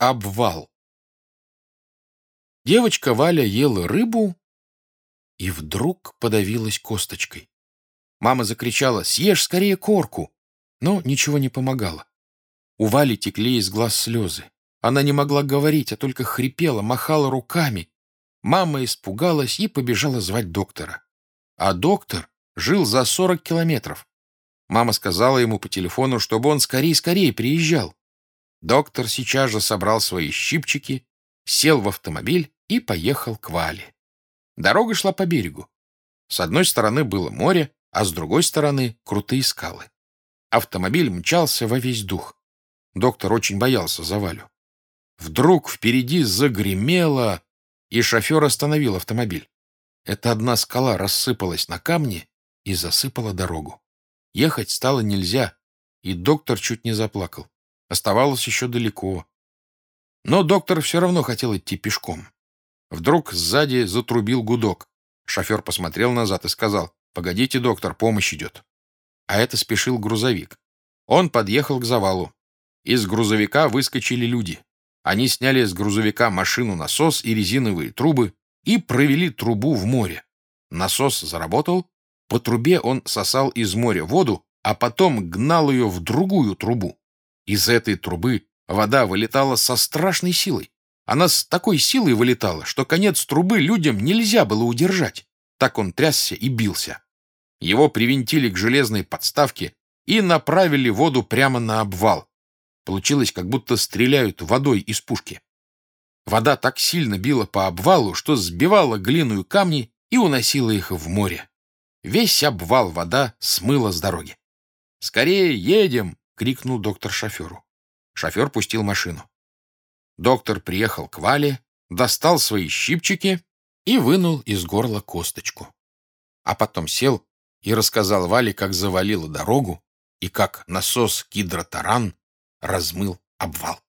Обвал. Девочка Валя ела рыбу и вдруг подавилась косточкой. Мама закричала «Съешь скорее корку!» Но ничего не помогало. У Вали текли из глаз слезы. Она не могла говорить, а только хрипела, махала руками. Мама испугалась и побежала звать доктора. А доктор жил за 40 километров. Мама сказала ему по телефону, чтобы он скорее-скорее приезжал. Доктор сейчас же собрал свои щипчики, сел в автомобиль и поехал к Вале. Дорога шла по берегу. С одной стороны было море, а с другой стороны — крутые скалы. Автомобиль мчался во весь дух. Доктор очень боялся за Валю. Вдруг впереди загремело, и шофер остановил автомобиль. Эта одна скала рассыпалась на камни и засыпала дорогу. Ехать стало нельзя, и доктор чуть не заплакал. Оставалось еще далеко. Но доктор все равно хотел идти пешком. Вдруг сзади затрубил гудок. Шофер посмотрел назад и сказал, «Погодите, доктор, помощь идет». А это спешил грузовик. Он подъехал к завалу. Из грузовика выскочили люди. Они сняли с грузовика машину-насос и резиновые трубы и провели трубу в море. Насос заработал, по трубе он сосал из моря воду, а потом гнал ее в другую трубу. Из этой трубы вода вылетала со страшной силой. Она с такой силой вылетала, что конец трубы людям нельзя было удержать. Так он трясся и бился. Его привинтили к железной подставке и направили воду прямо на обвал. Получилось, как будто стреляют водой из пушки. Вода так сильно била по обвалу, что сбивала глину и камни и уносила их в море. Весь обвал вода смыла с дороги. «Скорее едем!» — крикнул доктор шоферу. Шофер пустил машину. Доктор приехал к Вале, достал свои щипчики и вынул из горла косточку. А потом сел и рассказал Вале, как завалило дорогу и как насос гидротаран размыл обвал.